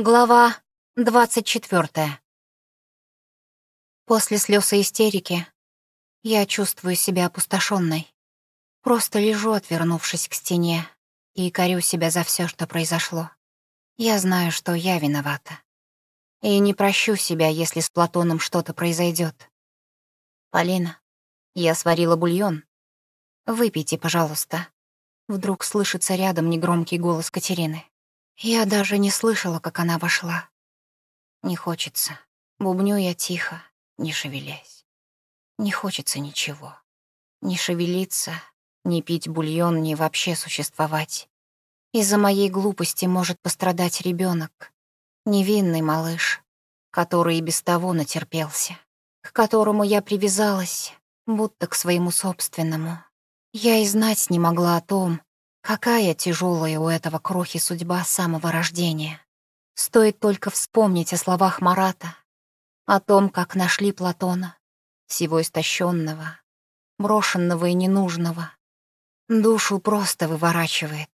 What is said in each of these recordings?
Глава двадцать четвертая. После слез и истерики я чувствую себя опустошенной. Просто лежу, отвернувшись к стене, и корю себя за все, что произошло. Я знаю, что я виновата. И не прощу себя, если с Платоном что-то произойдет. Полина, я сварила бульон. Выпейте, пожалуйста. Вдруг слышится рядом негромкий голос Катерины. Я даже не слышала, как она вошла. Не хочется. Бубню я тихо, не шевелясь. Не хочется ничего. Не шевелиться, не пить бульон, не вообще существовать. Из-за моей глупости может пострадать ребенок, невинный малыш, который и без того натерпелся, к которому я привязалась, будто к своему собственному. Я и знать не могла о том, Какая тяжелая у этого крохи судьба с самого рождения. Стоит только вспомнить о словах Марата, о том, как нашли Платона, всего истощенного, брошенного и ненужного. Душу просто выворачивает.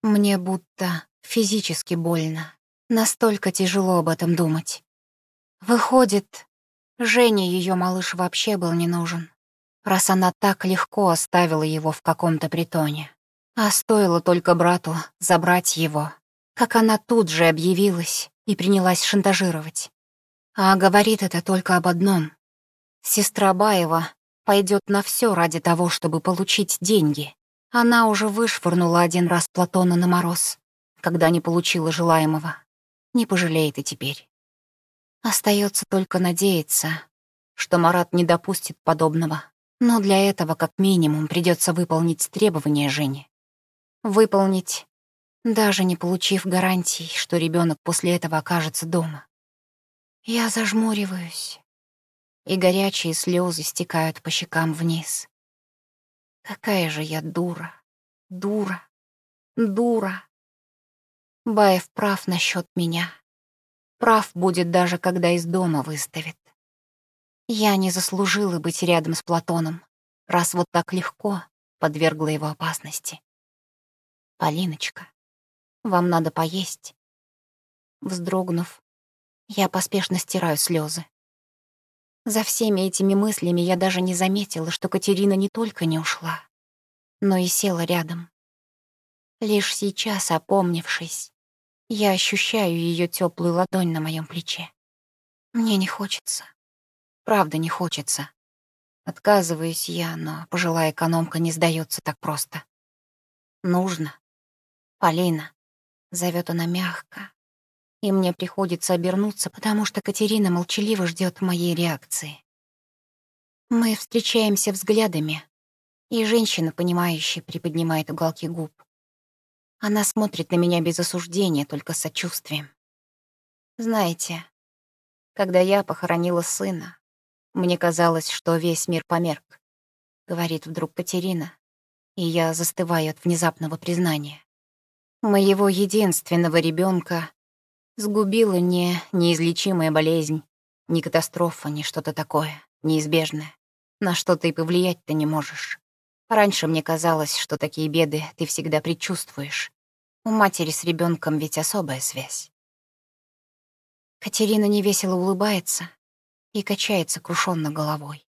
Мне будто физически больно. Настолько тяжело об этом думать. Выходит, Жене ее малыш вообще был не нужен, раз она так легко оставила его в каком-то притоне. А стоило только брату забрать его, как она тут же объявилась и принялась шантажировать. А говорит это только об одном. Сестра Баева пойдет на все ради того, чтобы получить деньги. Она уже вышвырнула один раз Платона на мороз, когда не получила желаемого. Не пожалеет и теперь. Остается только надеяться, что Марат не допустит подобного. Но для этого как минимум придется выполнить требования Жени выполнить, даже не получив гарантий, что ребенок после этого окажется дома. Я зажмуриваюсь, и горячие слезы стекают по щекам вниз. Какая же я дура, дура, дура. Баев прав насчет меня. Прав будет даже, когда из дома выставит. Я не заслужила быть рядом с Платоном, раз вот так легко подвергла его опасности. «Полиночка, вам надо поесть». Вздрогнув, я поспешно стираю слезы. За всеми этими мыслями я даже не заметила, что Катерина не только не ушла, но и села рядом. Лишь сейчас, опомнившись, я ощущаю ее теплую ладонь на моем плече. Мне не хочется. Правда, не хочется. Отказываюсь я, но пожилая экономка не сдается так просто. Нужно. «Полина», — зовет она мягко, и мне приходится обернуться, потому что Катерина молчаливо ждет моей реакции. Мы встречаемся взглядами, и женщина, понимающая, приподнимает уголки губ. Она смотрит на меня без осуждения, только с сочувствием. Знаете, когда я похоронила сына, мне казалось, что весь мир померк, говорит вдруг Катерина, и я застываю от внезапного признания. Моего единственного ребенка сгубила не неизлечимая болезнь, ни катастрофа, ни что-то такое, неизбежное. На что ты повлиять-то не можешь. Раньше мне казалось, что такие беды ты всегда предчувствуешь. У матери с ребенком ведь особая связь. Катерина невесело улыбается и качается крушенно головой.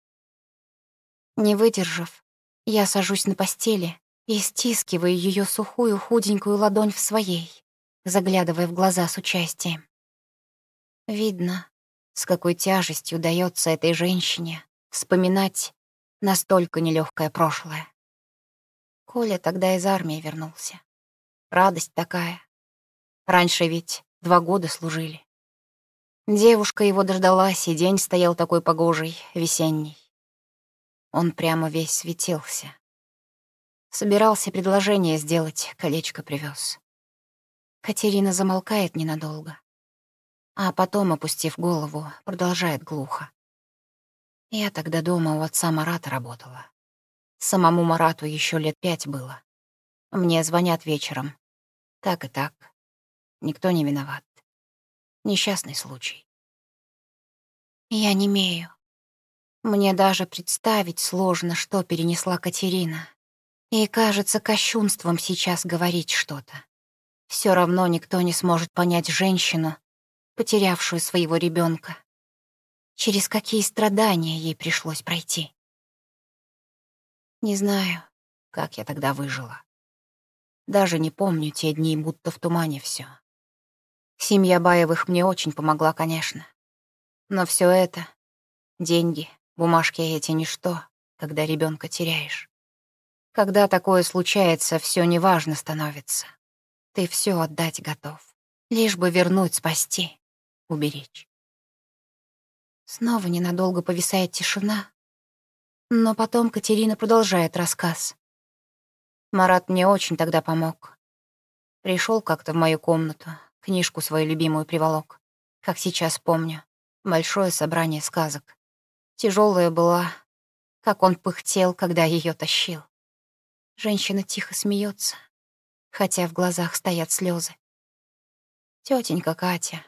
Не выдержав, я сажусь на постели и стискиваю ее сухую худенькую ладонь в своей, заглядывая в глаза с участием. Видно, с какой тяжестью дается этой женщине вспоминать настолько нелегкое прошлое. Коля тогда из армии вернулся. Радость такая. Раньше ведь два года служили. Девушка его дождалась, и день стоял такой погожий, весенний. Он прямо весь светился. Собирался предложение сделать, колечко привез. Катерина замолкает ненадолго, а потом, опустив голову, продолжает глухо. Я тогда дома у отца Марата работала. Самому Марату еще лет пять было. Мне звонят вечером. Так и так. Никто не виноват. Несчастный случай. Я не имею. Мне даже представить сложно, что перенесла Катерина. И кажется кощунством сейчас говорить что-то. Все равно никто не сможет понять женщину, потерявшую своего ребенка. Через какие страдания ей пришлось пройти. Не знаю, как я тогда выжила. Даже не помню те дни, будто в тумане все. Семья Баевых мне очень помогла, конечно. Но все это — деньги, бумажки эти — ничто, когда ребенка теряешь. Когда такое случается, все неважно становится. Ты все отдать готов, лишь бы вернуть, спасти, уберечь. Снова ненадолго повисает тишина, но потом Катерина продолжает рассказ. Марат мне очень тогда помог. Пришел как-то в мою комнату, книжку свою любимую приволок. Как сейчас помню. Большое собрание сказок. Тяжелая была, как он пыхтел, когда ее тащил. Женщина тихо смеется, хотя в глазах стоят слезы. Тетенька Катя,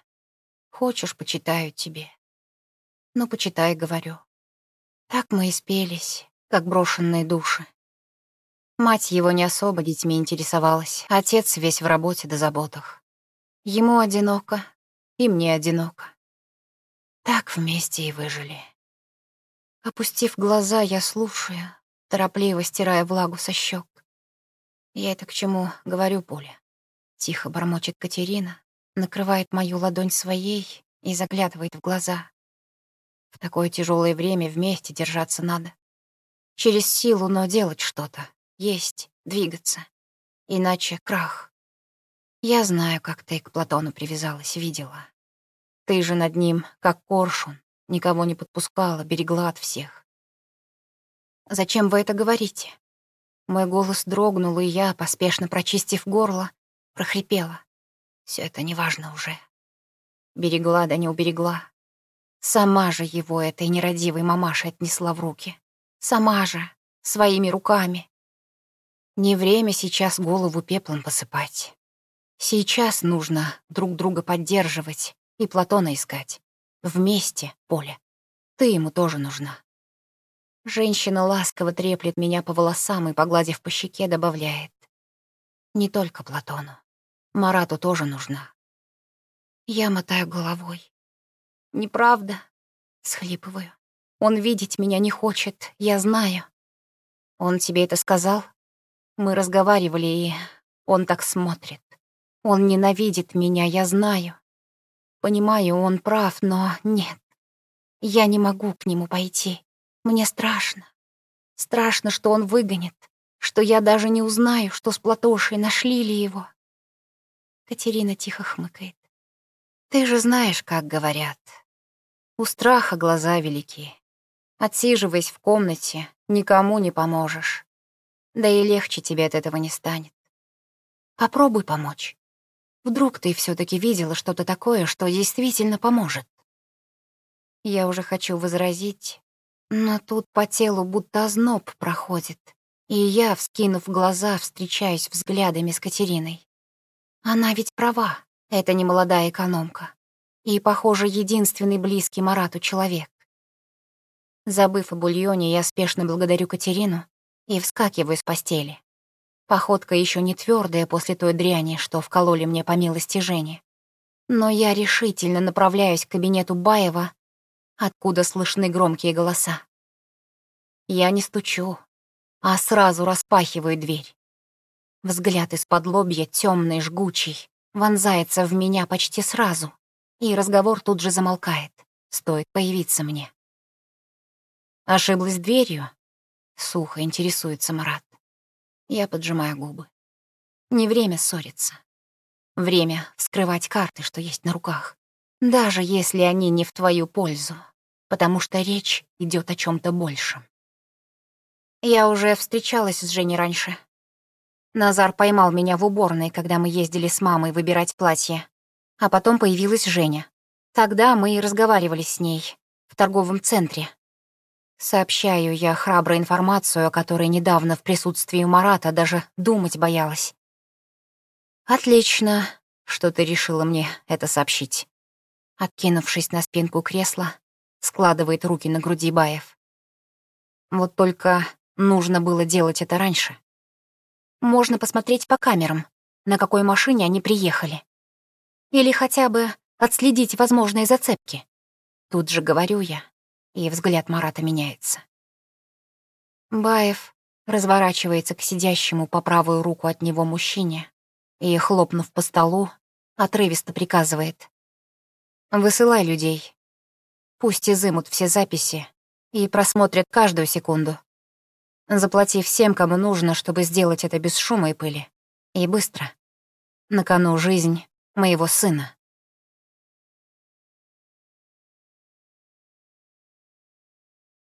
хочешь, почитаю тебе? Ну, почитай, говорю. Так мы и спелись, как брошенные души. Мать его не особо детьми интересовалась, отец весь в работе да заботах. Ему одиноко, и мне одиноко. Так вместе и выжили. Опустив глаза, я слушаю, торопливо стирая влагу со щек. Я это к чему говорю, Поля? Тихо бормочет Катерина, накрывает мою ладонь своей и заглядывает в глаза. В такое тяжелое время вместе держаться надо. Через силу, но делать что-то, есть, двигаться. Иначе крах. Я знаю, как ты к Платону привязалась, видела. Ты же над ним, как коршун, никого не подпускала, берегла от всех. Зачем вы это говорите? Мой голос дрогнул, и я, поспешно прочистив горло, прохрипела. Все это неважно уже. Берегла да не уберегла. Сама же его этой нерадивой мамашей отнесла в руки. Сама же, своими руками. Не время сейчас голову пеплом посыпать. Сейчас нужно друг друга поддерживать и Платона искать. Вместе, Поля. Ты ему тоже нужна. Женщина ласково треплет меня по волосам и, погладив по щеке, добавляет. Не только Платону. Марату тоже нужна. Я мотаю головой. Неправда. Схлипываю. Он видеть меня не хочет, я знаю. Он тебе это сказал? Мы разговаривали, и он так смотрит. Он ненавидит меня, я знаю. Понимаю, он прав, но нет. Я не могу к нему пойти. Мне страшно. Страшно, что он выгонит, что я даже не узнаю, что с Платошей нашли ли его. Катерина тихо хмыкает. Ты же знаешь, как говорят. У страха глаза велики. Отсиживаясь в комнате, никому не поможешь. Да и легче тебе от этого не станет. Попробуй помочь. Вдруг ты все таки видела что-то такое, что действительно поможет. Я уже хочу возразить, но тут по телу будто озноб проходит, и я, вскинув глаза, встречаюсь взглядами с Катериной. Она ведь права, это не молодая экономка. И, похоже, единственный близкий Марату человек. Забыв о бульоне, я спешно благодарю Катерину и вскакиваю с постели. Походка еще не твердая после той дряни, что вкололи мне по милости Жени. Но я решительно направляюсь к кабинету Баева, откуда слышны громкие голоса. Я не стучу, а сразу распахиваю дверь. Взгляд из-под лобья, темный, жгучий, вонзается в меня почти сразу, и разговор тут же замолкает, стоит появиться мне. Ошиблась дверью? Сухо интересуется Марат. Я поджимаю губы. Не время ссориться. Время вскрывать карты, что есть на руках. Даже если они не в твою пользу, потому что речь идет о чем то большем. Я уже встречалась с Женей раньше. Назар поймал меня в уборной, когда мы ездили с мамой выбирать платье. А потом появилась Женя. Тогда мы и разговаривали с ней в торговом центре. Сообщаю я храбро информацию, о которой недавно в присутствии Марата даже думать боялась. «Отлично, что ты решила мне это сообщить». Откинувшись на спинку кресла, складывает руки на груди Баев. Вот только нужно было делать это раньше. Можно посмотреть по камерам. на какой машине они приехали. Или хотя бы отследить возможные зацепки. Тут же говорю я, и взгляд Марата меняется. Баев разворачивается к сидящему по правую руку от него мужчине и, хлопнув по столу, отрывисто приказывает. «Высылай людей. Пусть изымут все записи и просмотрят каждую секунду. Заплати всем, кому нужно, чтобы сделать это без шума и пыли. И быстро. На кону жизнь моего сына».